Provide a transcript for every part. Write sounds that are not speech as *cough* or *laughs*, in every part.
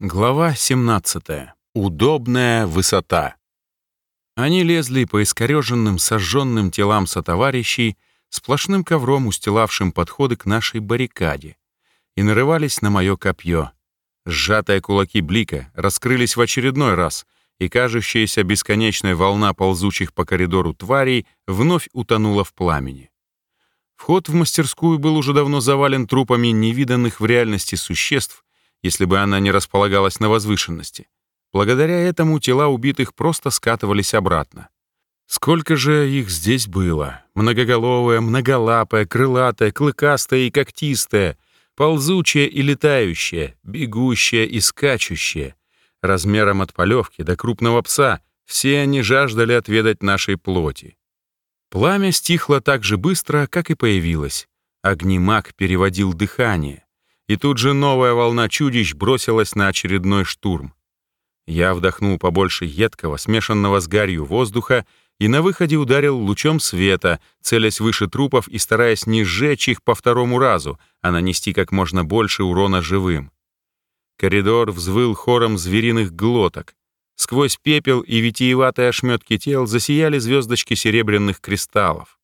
Глава 17. Удобная высота. Они лезли по искореженным, сожженным телам сотоварищей, сплошным ковром, устилавшим подходы к нашей баррикаде, и нарывались на мое копье. Сжатые кулаки Блика раскрылись в очередной раз, и кажущаяся бесконечная волна ползучих по коридору тварей вновь утонула в пламени. Вход в мастерскую был уже давно завален трупами невиданных в реальности существ, если бы она не располагалась на возвышенности. Благодаря этому тела убитых просто скатывались обратно. Сколько же их здесь было? Многоголовое, многолапое, крылатое, клыкастое и когтистое, ползучее и летающее, бегущее и скачущее. Размером от полевки до крупного пса все они жаждали отведать нашей плоти. Пламя стихло так же быстро, как и появилось. Огнемаг переводил дыхание. И тут же новая волна чудищ бросилась на очередной штурм. Я вдохнул побольше едкого, смешанного с гарью воздуха, и на выходе ударил лучом света, целясь выше трупов и стараясь не сжечь их по второму разу, а нанести как можно больше урона живым. Коридор взвыл хором звериных глоток. Сквозь пепел и витиеватые ошметки тел засияли звездочки серебряных кристаллов.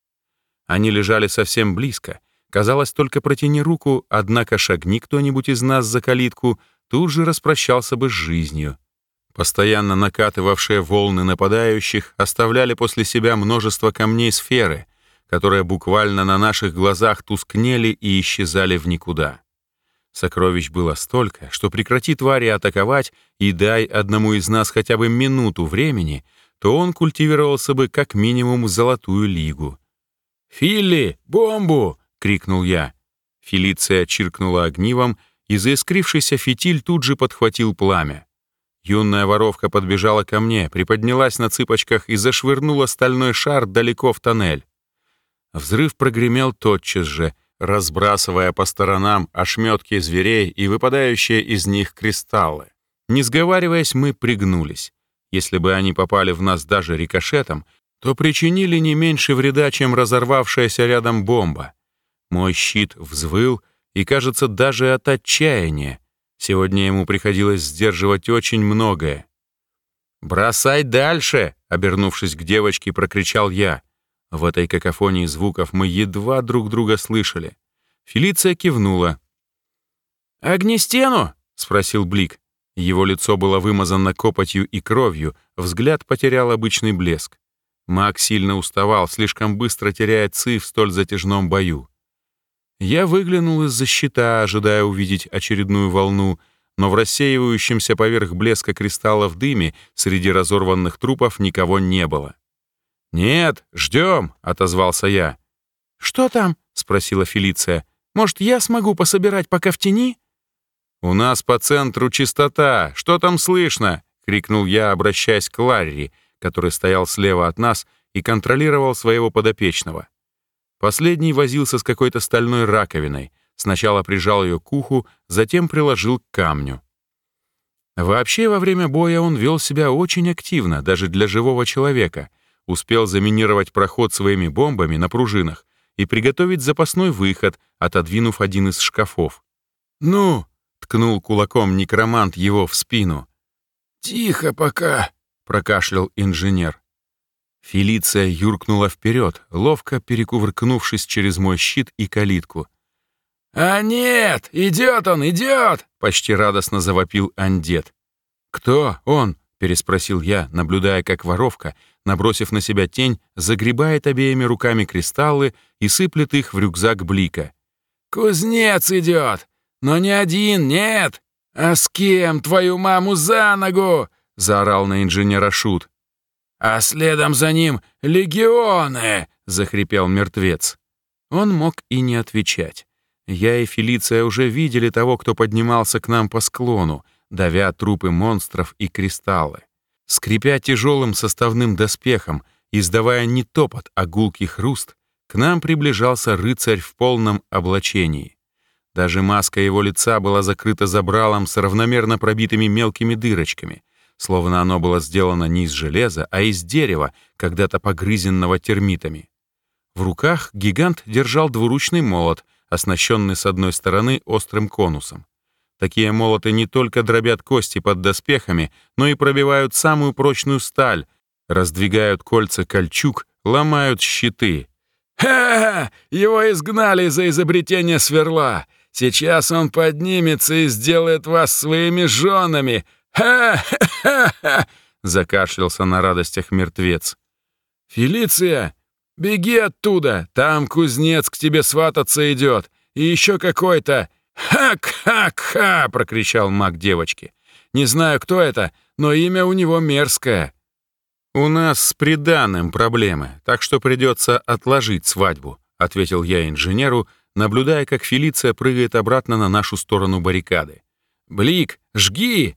Они лежали совсем близко. Казалось, только протяни руку, однако шагни кто-нибудь из нас за калитку, тут же распрощался бы с жизнью. Постоянно накатывавшие волны нападающих оставляли после себя множество камней сферы, которые буквально на наших глазах тускнели и исчезали в никуда. Сокровищ было столько, что прекрати твари атаковать и дай одному из нас хотя бы минуту времени, то он культивировался бы как минимум золотую лигу. «Филли, бомбу!» — крикнул я. Фелиция чиркнула огнивом, и заискрившийся фитиль тут же подхватил пламя. Юная воровка подбежала ко мне, приподнялась на цыпочках и зашвырнула стальной шар далеко в тоннель. Взрыв прогремел тотчас же — разбрасывая по сторонам ошметки зверей и выпадающие из них кристаллы. Не сговариваясь, мы пригнулись. Если бы они попали в нас даже рикошетом, то причинили не меньше вреда, чем разорвавшаяся рядом бомба. Мой щит взвыл, и, кажется, даже от отчаяния. Сегодня ему приходилось сдерживать очень многое. «Бросай дальше!» — обернувшись к девочке, прокричал я — в этой какофонии звуков мы едва друг друга слышали. Фелиция кивнула. «Огнестену?» — спросил Блик. Его лицо было вымазано копотью и кровью, взгляд потерял обычный блеск. Маг сильно уставал, слишком быстро теряя ци в столь затяжном бою. Я выглянул из-за щита, ожидая увидеть очередную волну, но в рассеивающемся поверх блеска кристаллов дыме среди разорванных трупов никого не было. «Нет, ждем», — отозвался я. «Что там?» — спросила Фелиция. «Может, я смогу пособирать пока в тени?» «У нас по центру чистота. Что там слышно?» — крикнул я, обращаясь к Ларри, который стоял слева от нас и контролировал своего подопечного. Последний возился с какой-то стальной раковиной. Сначала прижал ее к уху, затем приложил к камню. Вообще, во время боя он вел себя очень активно, даже для живого человека — успел заминировать проход своими бомбами на пружинах и приготовить запасной выход, отодвинув один из шкафов. «Ну!» — ткнул кулаком некромант его в спину. «Тихо пока!» — прокашлял инженер. Фелиция юркнула вперед, ловко перекувыркнувшись через мой щит и калитку. «А нет! Идет он, идет!» — почти радостно завопил андет. «Кто он?» — переспросил я, наблюдая, как воровка набросив на себя тень, загребает обеими руками кристаллы и сыплет их в рюкзак Блика. «Кузнец идет! Но не один, нет! А с кем твою маму за ногу?» — заорал на инженера Шут. «А следом за ним легионы!» — захрипел мертвец. Он мог и не отвечать. Я и Фелиция уже видели того, кто поднимался к нам по склону, давя трупы монстров и кристаллы. Скрипя тяжелым составным доспехом, издавая не топот, а гулкий хруст, к нам приближался рыцарь в полном облачении. Даже маска его лица была закрыта забралом с равномерно пробитыми мелкими дырочками, словно оно было сделано не из железа, а из дерева, когда-то погрызенного термитами. В руках гигант держал двуручный молот, оснащенный с одной стороны острым конусом. Такие молоты не только дробят кости под доспехами, но и пробивают самую прочную сталь, раздвигают кольца кольчуг, ломают щиты. «Ха! Его изгнали за изобретение сверла! Сейчас он поднимется и сделает вас своими женами! Ха-ха-ха!» *laughs* Закашлялся на радостях мертвец. «Фелиция, беги оттуда! Там кузнец к тебе свататься идет! И еще какой-то! Хак-хак-ха!» — прокричал маг девочки. «Не знаю, кто это, но имя у него мерзкое». «У нас с приданым проблемы, так что придется отложить свадьбу», — ответил я инженеру, наблюдая, как Фелиция прыгает обратно на нашу сторону баррикады. «Блик, жги!»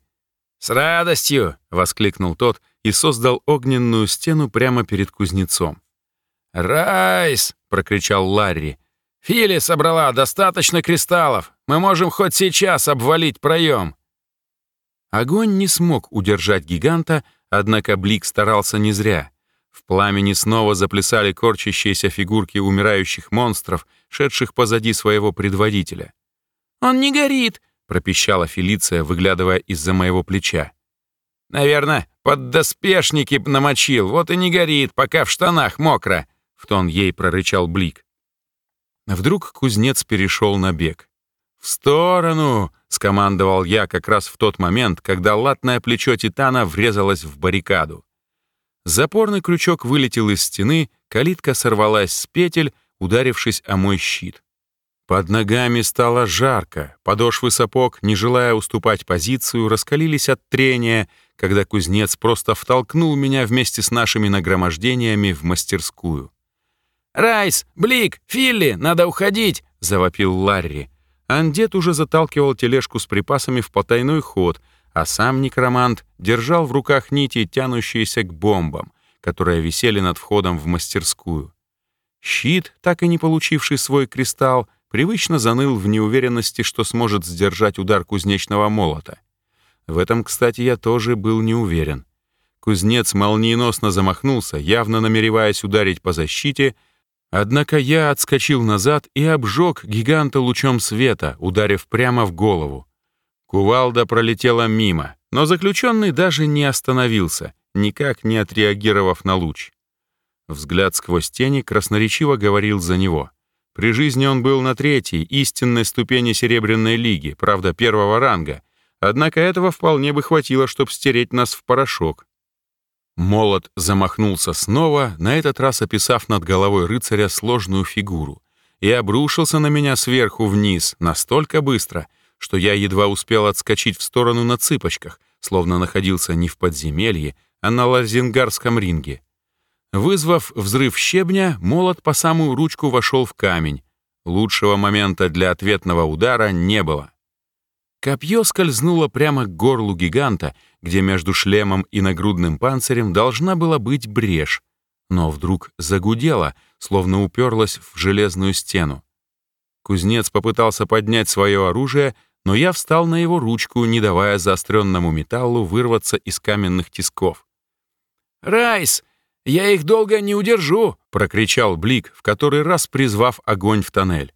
«С радостью!» — воскликнул тот и создал огненную стену прямо перед кузнецом. «Райс!» — прокричал Ларри. «Фили собрала достаточно кристаллов. Мы можем хоть сейчас обвалить проем». Огонь не смог удержать гиганта, Однако Блик старался не зря. В пламени снова заплясали корчащиеся фигурки умирающих монстров, шедших позади своего предводителя. «Он не горит!» — пропищала Фелиция, выглядывая из-за моего плеча. «Наверное, поддоспешники намочил, вот и не горит, пока в штанах мокро!» — в тон ей прорычал Блик. Вдруг кузнец перешел на бег. «В сторону!» — скомандовал я как раз в тот момент, когда латное плечо Титана врезалось в баррикаду. Запорный крючок вылетел из стены, калитка сорвалась с петель, ударившись о мой щит. Под ногами стало жарко, подошвы сапог, не желая уступать позицию, раскалились от трения, когда кузнец просто втолкнул меня вместе с нашими нагромождениями в мастерскую. «Райс! Блик! Филли! Надо уходить!» — завопил Ларри. Андет уже заталкивал тележку с припасами в потайной ход, а сам некромант держал в руках нити, тянущиеся к бомбам, которые висели над входом в мастерскую. Щит, так и не получивший свой кристалл, привычно заныл в неуверенности, что сможет сдержать удар кузнечного молота. В этом, кстати, я тоже был не уверен. Кузнец молниеносно замахнулся, явно намереваясь ударить по защите, Однако я отскочил назад и обжег гиганта лучом света, ударив прямо в голову. Кувалда пролетела мимо, но заключенный даже не остановился, никак не отреагировав на луч. Взгляд сквозь тени красноречиво говорил за него. При жизни он был на третьей, истинной ступени Серебряной Лиги, правда, первого ранга, однако этого вполне бы хватило, чтобы стереть нас в порошок. Молот замахнулся снова, на этот раз описав над головой рыцаря сложную фигуру, и обрушился на меня сверху вниз настолько быстро, что я едва успел отскочить в сторону на цыпочках, словно находился не в подземелье, а на лазингарском ринге. Вызвав взрыв щебня, молот по самую ручку вошел в камень. Лучшего момента для ответного удара не было. Копье скользнуло прямо к горлу гиганта, где между шлемом и нагрудным панцирем должна была быть брешь, но вдруг загудело, словно уперлась в железную стену. Кузнец попытался поднять свое оружие, но я встал на его ручку, не давая заостренному металлу вырваться из каменных тисков. «Райс, я их долго не удержу!» — прокричал Блик, в который раз призвав огонь в тоннель.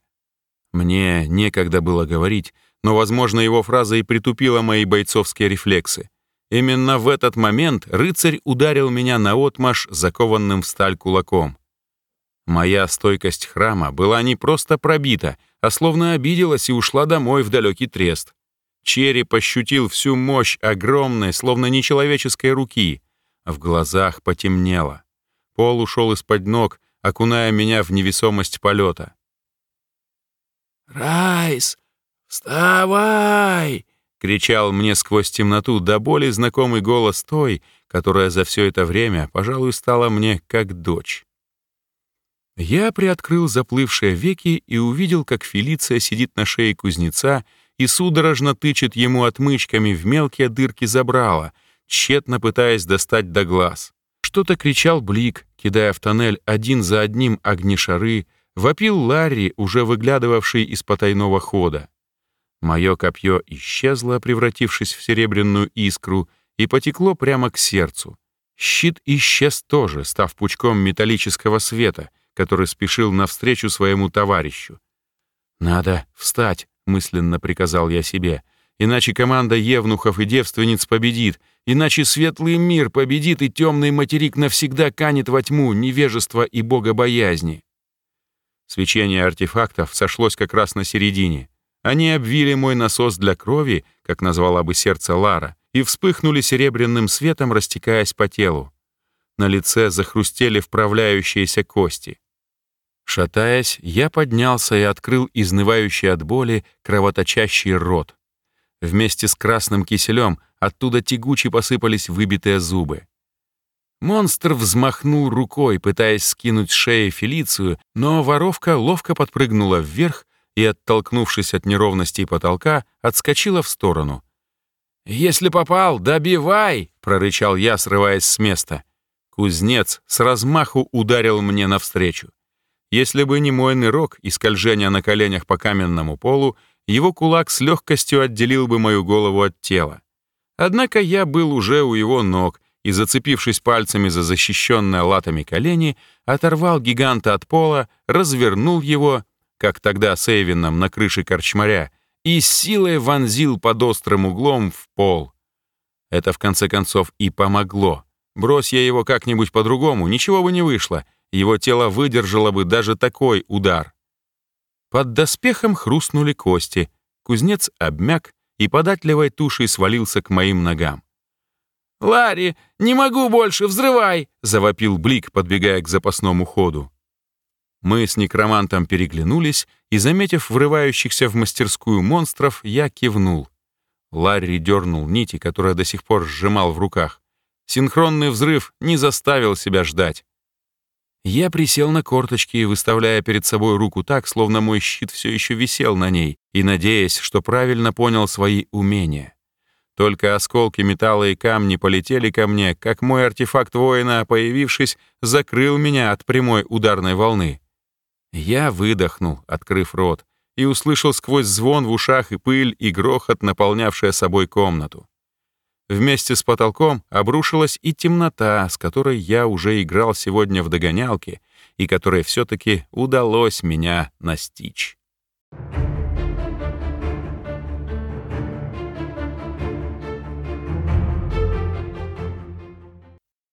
Мне некогда было говорить, но, возможно, его фраза и притупила мои бойцовские рефлексы. Именно в этот момент рыцарь ударил меня наотмашь закованным в сталь кулаком. Моя стойкость храма была не просто пробита, а словно обиделась и ушла домой в далекий трест. Череп ощутил всю мощь огромной, словно нечеловеческой руки. В глазах потемнело. Пол ушел из-под ног, окуная меня в невесомость полета. «Райс, вставай!» кричал мне сквозь темноту до боли знакомый голос той, которая за все это время, пожалуй, стала мне как дочь. Я приоткрыл заплывшие веки и увидел, как Фелиция сидит на шее кузнеца и судорожно тычет ему отмычками в мелкие дырки забрала, тщетно пытаясь достать до глаз. Что-то кричал Блик, кидая в тоннель один за одним огнешары, вопил Ларри, уже выглядывавший из потайного хода. Мое копье исчезло, превратившись в серебряную искру, и потекло прямо к сердцу. Щит исчез тоже, став пучком металлического света, который спешил навстречу своему товарищу. «Надо встать», — мысленно приказал я себе, Иначе команда евнухов и девственниц победит, иначе светлый мир победит, и темный материк навсегда канет во тьму невежества и богобоязни. Свечение артефактов сошлось как раз на середине. Они обвили мой насос для крови, как назвала бы сердце Лара, и вспыхнули серебряным светом, растекаясь по телу. На лице захрустели вправляющиеся кости. Шатаясь, я поднялся и открыл изнывающий от боли кровоточащий рот. Вместе с красным киселем оттуда тягуче посыпались выбитые зубы. Монстр взмахнул рукой, пытаясь скинуть с шеи Фелицию, но воровка ловко подпрыгнула вверх и, оттолкнувшись от неровностей потолка, отскочила в сторону. «Если попал, добивай!» — прорычал я, срываясь с места. Кузнец с размаху ударил мне навстречу. Если бы не мой нырок и скольжение на коленях по каменному полу, его кулак с легкостью отделил бы мою голову от тела. Однако я был уже у его ног и, зацепившись пальцами за защищенное латами колени, оторвал гиганта от пола, развернул его, как тогда с Эйвином на крыше корчмаря, и с силой вонзил под острым углом в пол. Это, в конце концов, и помогло. Брось я его как-нибудь по-другому, ничего бы не вышло — его тело выдержало бы даже такой удар. Под доспехом хрустнули кости, кузнец обмяк и податливой тушей свалился к моим ногам. «Ларри, не могу больше, взрывай!» — завопил Блик, подбегая к запасному ходу. Мы с некромантом переглянулись, и, заметив врывающихся в мастерскую монстров, я кивнул. Ларри дернул нити, которые до сих пор сжимал в руках. Синхронный взрыв не заставил себя ждать. Я присел на корточки, выставляя перед собой руку так, словно мой щит все еще висел на ней, и надеясь, что правильно понял свои умения. Только осколки металла и камни полетели ко мне, как мой артефакт воина, появившись, закрыл меня от прямой ударной волны. Я выдохнул, открыв рот, и услышал сквозь звон в ушах и пыль и грохот, наполнявшая собой комнату. Вместе с потолком обрушилась и темнота, с которой я уже играл сегодня в догонялки и которой все-таки удалось меня настичь.